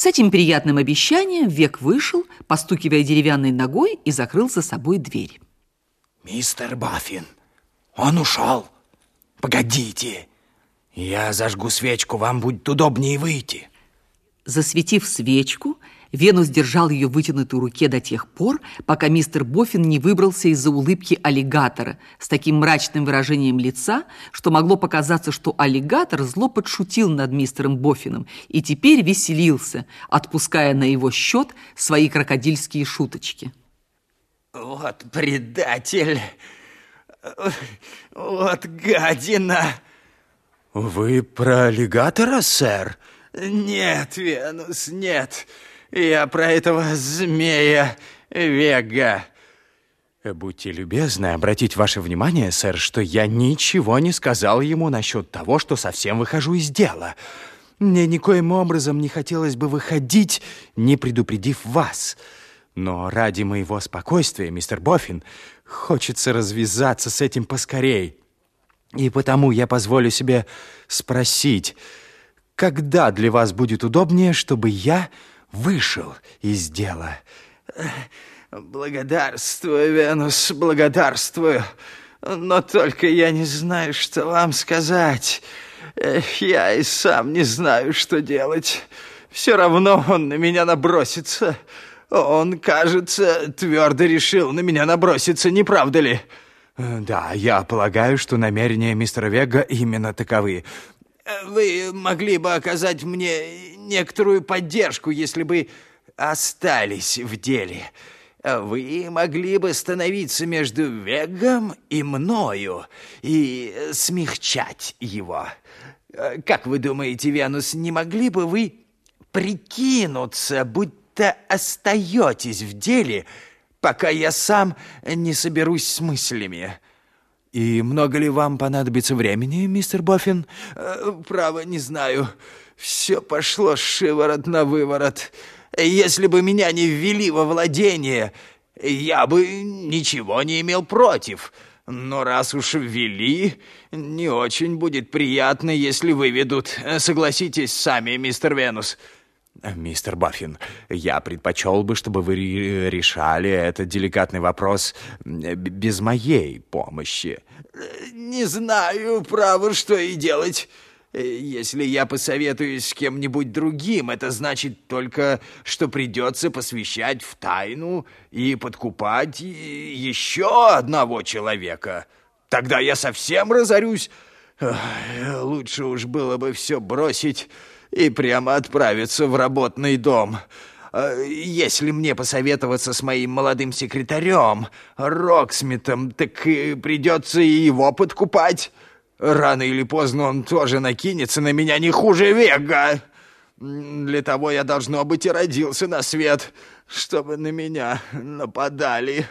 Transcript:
С этим приятным обещанием Век вышел, постукивая деревянной ногой, и закрыл за собой дверь. Мистер Баффин, он ушел. Погодите, я зажгу свечку, вам будет удобнее выйти. Засветив свечку, Венус держал ее в вытянутой руке до тех пор, пока мистер Боффин не выбрался из-за улыбки аллигатора с таким мрачным выражением лица, что могло показаться, что аллигатор зло подшутил над мистером Боффином и теперь веселился, отпуская на его счет свои крокодильские шуточки. Вот предатель, вот гадина. Вы про аллигатора, сэр? Нет, Венус, нет. Я про этого змея Вега. Будьте любезны обратить ваше внимание, сэр, что я ничего не сказал ему насчет того, что совсем выхожу из дела. Мне никоим образом не хотелось бы выходить, не предупредив вас. Но ради моего спокойствия, мистер Боффин, хочется развязаться с этим поскорей. И потому я позволю себе спросить, когда для вас будет удобнее, чтобы я вышел из дела? Благодарствую, Венус, благодарствую. Но только я не знаю, что вам сказать. Я и сам не знаю, что делать. Все равно он на меня набросится. Он, кажется, твердо решил на меня наброситься, не правда ли? Да, я полагаю, что намерения мистера Вега именно таковы. Вы могли бы оказать мне некоторую поддержку, если бы остались в деле. Вы могли бы становиться между Вегом и мною и смягчать его. Как вы думаете, Венус, не могли бы вы прикинуться, будто остаетесь в деле, пока я сам не соберусь с мыслями?» «И много ли вам понадобится времени, мистер Боффин?» э, «Право, не знаю. Все пошло шиворот на выворот. Если бы меня не ввели во владение, я бы ничего не имел против. Но раз уж ввели, не очень будет приятно, если выведут. Согласитесь сами, мистер Венус». «Мистер Баффин, я предпочел бы, чтобы вы решали этот деликатный вопрос без моей помощи». «Не знаю, право, что и делать. Если я посоветуюсь с кем-нибудь другим, это значит только, что придется посвящать в тайну и подкупать еще одного человека. Тогда я совсем разорюсь. Лучше уж было бы все бросить» и прямо отправиться в работный дом. А, если мне посоветоваться с моим молодым секретарем, Роксмитом, так придется и его подкупать. Рано или поздно он тоже накинется на меня не хуже Вега. Для того я, должно быть, и родился на свет, чтобы на меня нападали».